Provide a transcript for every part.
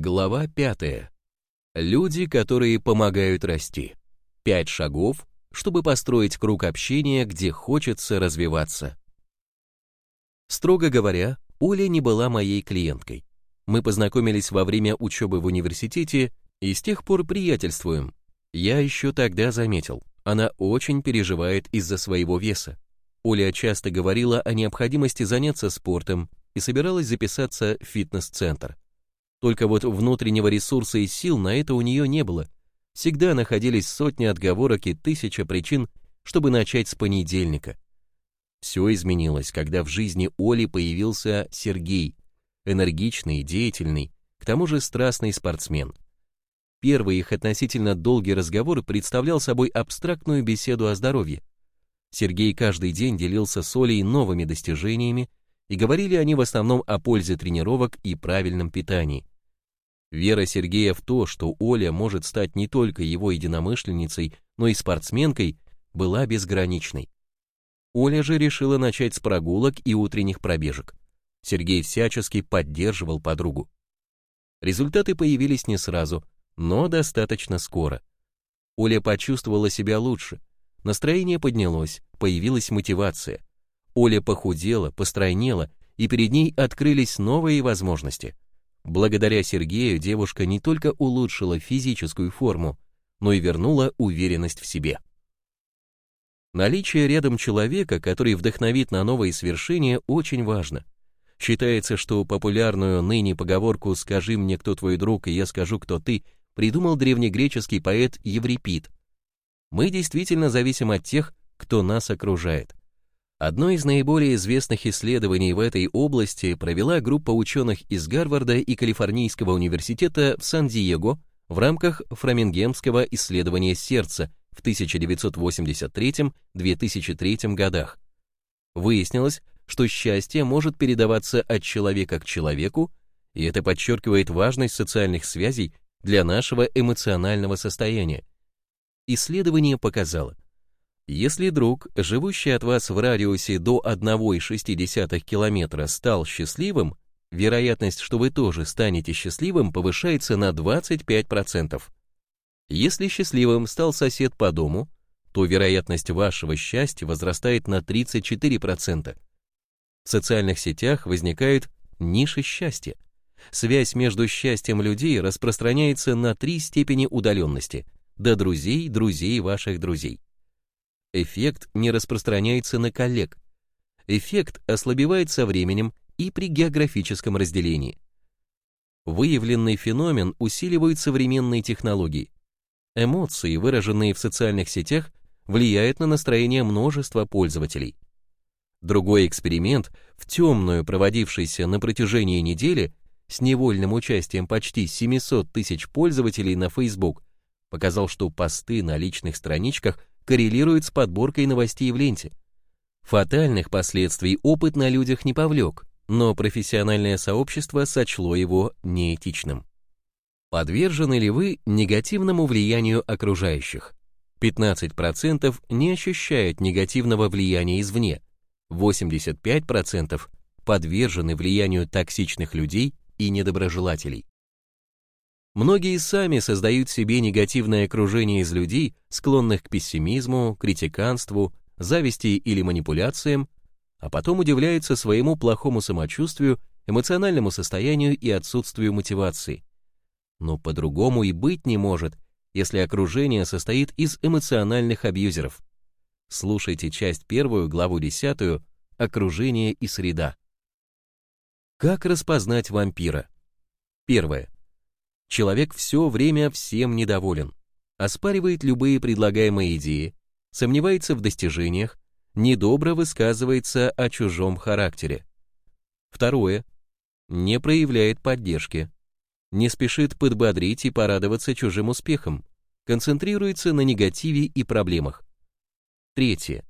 Глава 5. Люди, которые помогают расти. Пять шагов, чтобы построить круг общения, где хочется развиваться. Строго говоря, Оля не была моей клиенткой. Мы познакомились во время учебы в университете и с тех пор приятельствуем. Я еще тогда заметил, она очень переживает из-за своего веса. Оля часто говорила о необходимости заняться спортом и собиралась записаться в фитнес-центр. Только вот внутреннего ресурса и сил на это у нее не было. Всегда находились сотни отговорок и тысяча причин, чтобы начать с понедельника. Все изменилось, когда в жизни Оли появился Сергей, энергичный, деятельный, к тому же страстный спортсмен. Первый их относительно долгий разговор представлял собой абстрактную беседу о здоровье. Сергей каждый день делился с Олей новыми достижениями, и говорили они в основном о пользе тренировок и правильном питании. Вера Сергея в то, что Оля может стать не только его единомышленницей, но и спортсменкой, была безграничной. Оля же решила начать с прогулок и утренних пробежек. Сергей всячески поддерживал подругу. Результаты появились не сразу, но достаточно скоро. Оля почувствовала себя лучше, настроение поднялось, появилась мотивация. Оля похудела, постройнела, и перед ней открылись новые возможности – Благодаря Сергею девушка не только улучшила физическую форму, но и вернула уверенность в себе. Наличие рядом человека, который вдохновит на новые свершения, очень важно. Считается, что популярную ныне поговорку «скажи мне, кто твой друг, и я скажу, кто ты» придумал древнегреческий поэт Еврипид. Мы действительно зависим от тех, кто нас окружает. Одно из наиболее известных исследований в этой области провела группа ученых из Гарварда и Калифорнийского университета в Сан-Диего в рамках Фрамингемского исследования сердца в 1983-2003 годах. Выяснилось, что счастье может передаваться от человека к человеку, и это подчеркивает важность социальных связей для нашего эмоционального состояния. Исследование показало, если друг, живущий от вас в радиусе до 1,6 километра, стал счастливым, вероятность, что вы тоже станете счастливым, повышается на 25%. Если счастливым стал сосед по дому, то вероятность вашего счастья возрастает на 34%. В социальных сетях возникают ниши счастья. Связь между счастьем людей распространяется на три степени удаленности, до друзей, друзей ваших друзей. Эффект не распространяется на коллег. Эффект ослабевает со временем и при географическом разделении. Выявленный феномен усиливают современные технологии. Эмоции, выраженные в социальных сетях, влияют на настроение множества пользователей. Другой эксперимент, в темную проводившийся на протяжении недели, с невольным участием почти 700 тысяч пользователей на Facebook, показал, что посты на личных страничках коррелирует с подборкой новостей в ленте. Фатальных последствий опыт на людях не повлек, но профессиональное сообщество сочло его неэтичным. Подвержены ли вы негативному влиянию окружающих? 15% не ощущают негативного влияния извне, 85% подвержены влиянию токсичных людей и недоброжелателей. Многие сами создают себе негативное окружение из людей, склонных к пессимизму, критиканству, зависти или манипуляциям, а потом удивляются своему плохому самочувствию, эмоциональному состоянию и отсутствию мотивации. Но по-другому и быть не может, если окружение состоит из эмоциональных абьюзеров. Слушайте часть первую, главу десятую «Окружение и среда». Как распознать вампира? Первое. Человек все время всем недоволен, оспаривает любые предлагаемые идеи, сомневается в достижениях, недобро высказывается о чужом характере. Второе. Не проявляет поддержки, не спешит подбодрить и порадоваться чужим успехам, концентрируется на негативе и проблемах. Третье.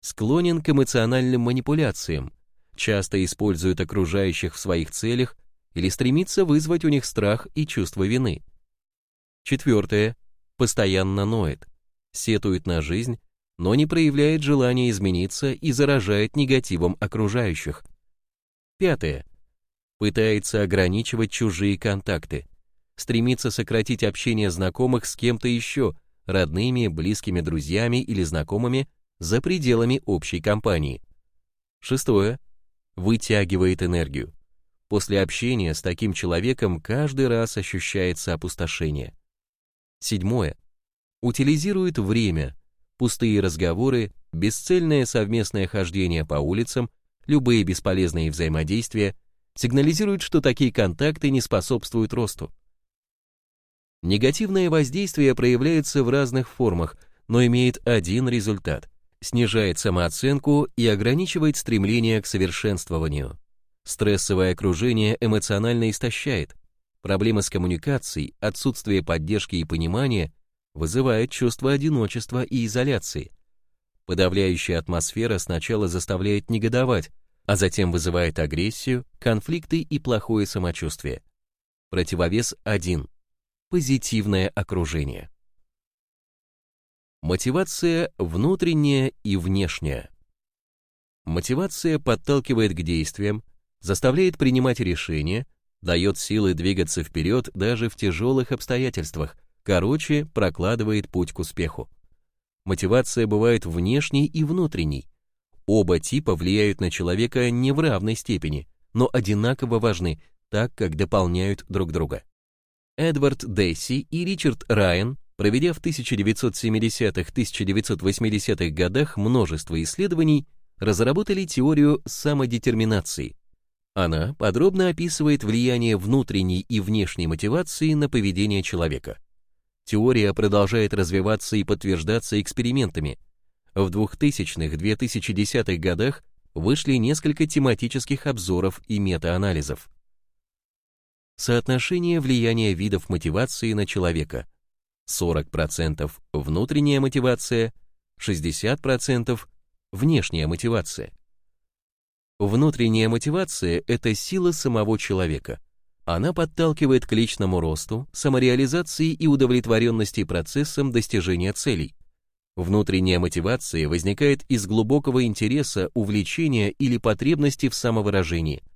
Склонен к эмоциональным манипуляциям, часто использует окружающих в своих целях или стремится вызвать у них страх и чувство вины. Четвертое. Постоянно ноет, сетует на жизнь, но не проявляет желания измениться и заражает негативом окружающих. Пятое. Пытается ограничивать чужие контакты, стремится сократить общение знакомых с кем-то еще, родными, близкими друзьями или знакомыми, за пределами общей компании. Шестое. Вытягивает энергию. После общения с таким человеком каждый раз ощущается опустошение. Седьмое. Утилизирует время, пустые разговоры, бесцельное совместное хождение по улицам, любые бесполезные взаимодействия сигнализируют, что такие контакты не способствуют росту. Негативное воздействие проявляется в разных формах, но имеет один результат – снижает самооценку и ограничивает стремление к совершенствованию. Стрессовое окружение эмоционально истощает. Проблемы с коммуникацией, отсутствие поддержки и понимания вызывает чувство одиночества и изоляции. Подавляющая атмосфера сначала заставляет негодовать, а затем вызывает агрессию, конфликты и плохое самочувствие. Противовес 1. Позитивное окружение. Мотивация внутренняя и внешняя. Мотивация подталкивает к действиям, заставляет принимать решения, дает силы двигаться вперед даже в тяжелых обстоятельствах, короче, прокладывает путь к успеху. Мотивация бывает внешней и внутренней. Оба типа влияют на человека не в равной степени, но одинаково важны, так как дополняют друг друга. Эдвард Дейси и Ричард Райан, проведя в 1970-1980-х годах множество исследований, разработали теорию самодетерминации. Она подробно описывает влияние внутренней и внешней мотивации на поведение человека. Теория продолжает развиваться и подтверждаться экспериментами. В 2000-2010-х годах вышли несколько тематических обзоров и метаанализов. Соотношение влияния видов мотивации на человека. 40% внутренняя мотивация, 60% внешняя мотивация. Внутренняя мотивация – это сила самого человека. Она подталкивает к личному росту, самореализации и удовлетворенности процессом достижения целей. Внутренняя мотивация возникает из глубокого интереса, увлечения или потребности в самовыражении –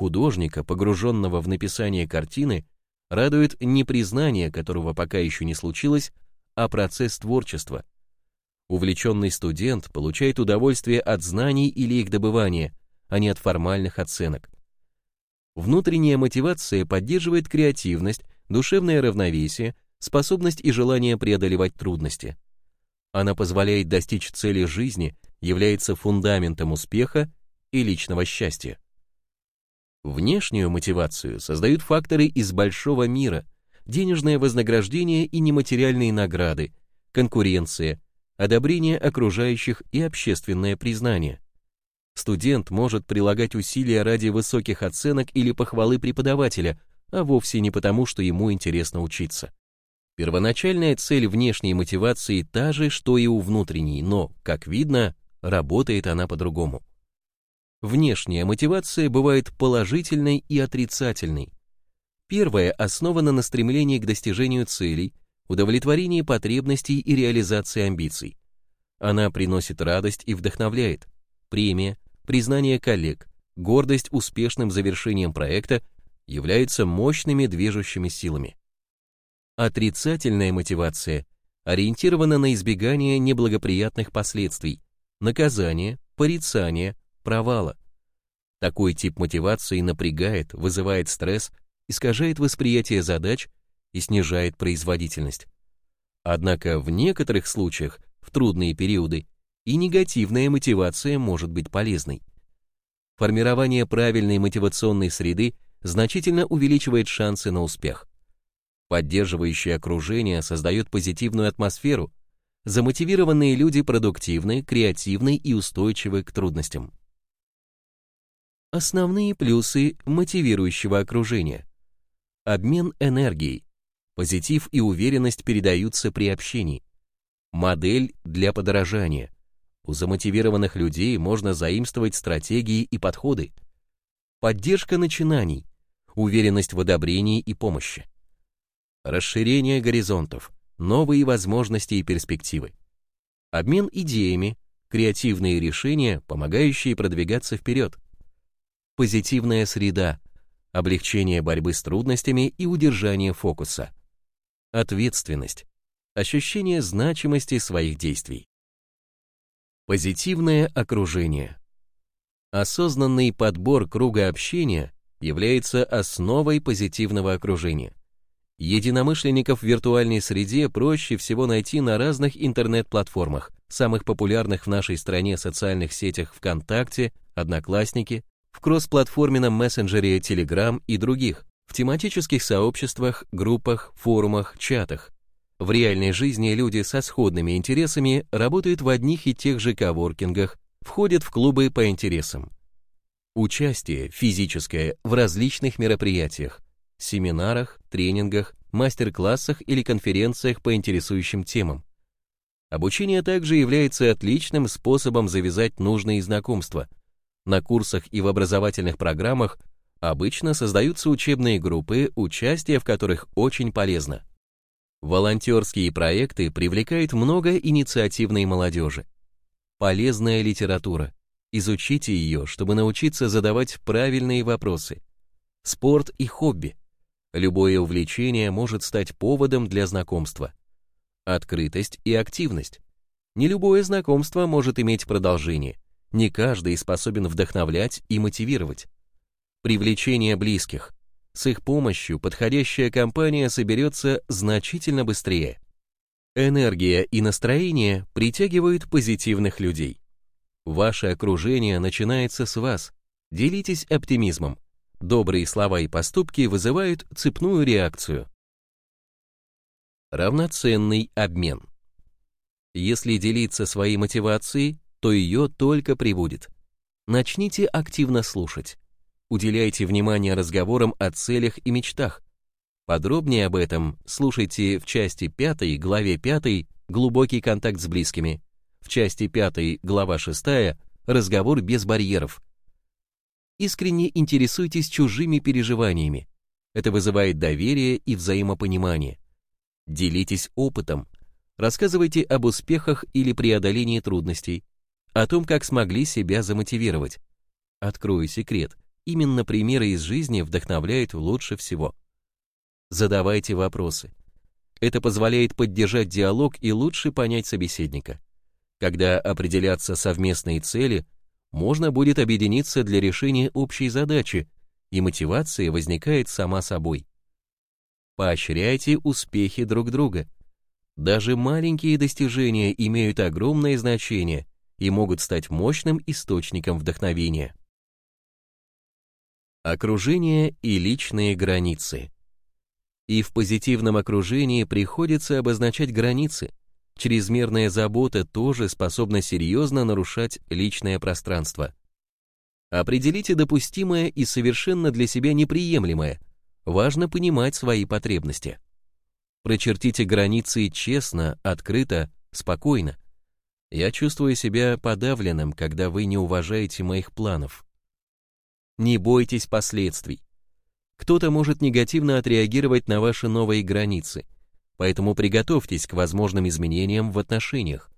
Художника, погруженного в написание картины, радует не признание, которого пока еще не случилось, а процесс творчества. Увлеченный студент получает удовольствие от знаний или их добывания, а не от формальных оценок. Внутренняя мотивация поддерживает креативность, душевное равновесие, способность и желание преодолевать трудности. Она позволяет достичь цели жизни, является фундаментом успеха и личного счастья. Внешнюю мотивацию создают факторы из большого мира, денежное вознаграждение и нематериальные награды, конкуренция, одобрение окружающих и общественное признание. Студент может прилагать усилия ради высоких оценок или похвалы преподавателя, а вовсе не потому, что ему интересно учиться. Первоначальная цель внешней мотивации та же, что и у внутренней, но, как видно, работает она по-другому. Внешняя мотивация бывает положительной и отрицательной. Первая основана на стремлении к достижению целей, удовлетворении потребностей и реализации амбиций. Она приносит радость и вдохновляет. Премия, признание коллег, гордость успешным завершением проекта являются мощными движущими силами. Отрицательная мотивация ориентирована на избегание неблагоприятных последствий, наказание, порицание, провала. Такой тип мотивации напрягает, вызывает стресс, искажает восприятие задач и снижает производительность. Однако в некоторых случаях, в трудные периоды, и негативная мотивация может быть полезной. Формирование правильной мотивационной среды значительно увеличивает шансы на успех. Поддерживающее окружение создает позитивную атмосферу, замотивированные люди продуктивны, креативны и устойчивы к трудностям. Основные плюсы мотивирующего окружения. Обмен энергией. Позитив и уверенность передаются при общении. Модель для подражания. У замотивированных людей можно заимствовать стратегии и подходы. Поддержка начинаний. Уверенность в одобрении и помощи. Расширение горизонтов. Новые возможности и перспективы. Обмен идеями. Креативные решения, помогающие продвигаться вперед позитивная среда, облегчение борьбы с трудностями и удержание фокуса. Ответственность, ощущение значимости своих действий. Позитивное окружение. Осознанный подбор круга общения является основой позитивного окружения. Единомышленников в виртуальной среде проще всего найти на разных интернет-платформах, самых популярных в нашей стране социальных сетях ВКонтакте, Одноклассники, в кроссплатформенном мессенджере Telegram и других, в тематических сообществах, группах, форумах, чатах. В реальной жизни люди со сходными интересами работают в одних и тех же коворкингах, входят в клубы по интересам. Участие физическое в различных мероприятиях, семинарах, тренингах, мастер-классах или конференциях по интересующим темам. Обучение также является отличным способом завязать нужные знакомства. На курсах и в образовательных программах обычно создаются учебные группы, участие в которых очень полезно. Волонтерские проекты привлекают много инициативной молодежи. Полезная литература, Изучите ее, чтобы научиться задавать правильные вопросы. Спорт и хобби. Любое увлечение может стать поводом для знакомства. Открытость и активность. Не любое знакомство может иметь продолжение. Не каждый способен вдохновлять и мотивировать. Привлечение близких. С их помощью подходящая компания соберется значительно быстрее. Энергия и настроение притягивают позитивных людей. Ваше окружение начинается с вас. Делитесь оптимизмом. Добрые слова и поступки вызывают цепную реакцию. Равноценный обмен. Если делиться своей мотивацией, то ее только прибудет. Начните активно слушать. Уделяйте внимание разговорам о целях и мечтах. Подробнее об этом слушайте в части 5, главе 5 «Глубокий контакт с близкими», в части 5, глава 6, разговор без барьеров. Искренне интересуйтесь чужими переживаниями. Это вызывает доверие и взаимопонимание. Делитесь опытом. Рассказывайте об успехах или преодолении трудностей, о том, как смогли себя замотивировать. Открою секрет. Именно примеры из жизни вдохновляют лучше всего. Задавайте вопросы. Это позволяет поддержать диалог и лучше понять собеседника. Когда определятся совместные цели, можно будет объединиться для решения общей задачи, и мотивация возникает сама собой. Поощряйте успехи друг друга. Даже маленькие достижения имеют огромное значение и могут стать мощным источником вдохновения. Окружение и личные границы. И в позитивном окружении приходится обозначать границы, чрезмерная забота тоже способна серьезно нарушать личное пространство. Определите допустимое и совершенно для себя неприемлемое. Важно понимать свои потребности. Прочертите границы честно, открыто, спокойно. Я чувствую себя подавленным, когда вы не уважаете моих планов. Не бойтесь последствий. Кто-то может негативно отреагировать на ваши новые границы – поэтому приготовьтесь к возможным изменениям в отношениях.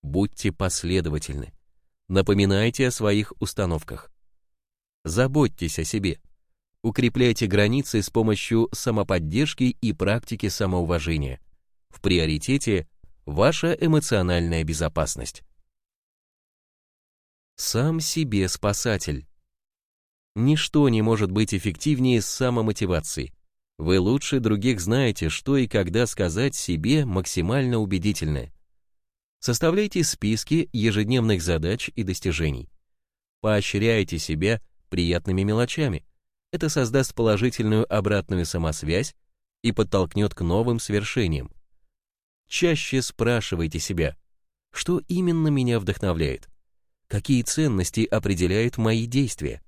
Будьте последовательны. Напоминайте о своих установках. Заботьтесь о себе. Укрепляйте границы с помощью самоподдержки и практики самоуважения. В приоритете ваша эмоциональная безопасность. Сам себе спасатель. Ничто не может быть эффективнее самомотивации. Вы лучше других знаете, что и когда сказать себе максимально убедительное. Составляйте списки ежедневных задач и достижений. Поощряйте себя приятными мелочами. Это создаст положительную обратную самосвязь и подтолкнет к новым свершениям. Чаще спрашивайте себя, что именно меня вдохновляет, какие ценности определяют мои действия.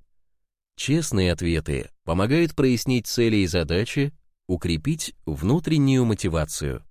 Честные ответы помогают прояснить цели и задачи, укрепить внутреннюю мотивацию.